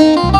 Música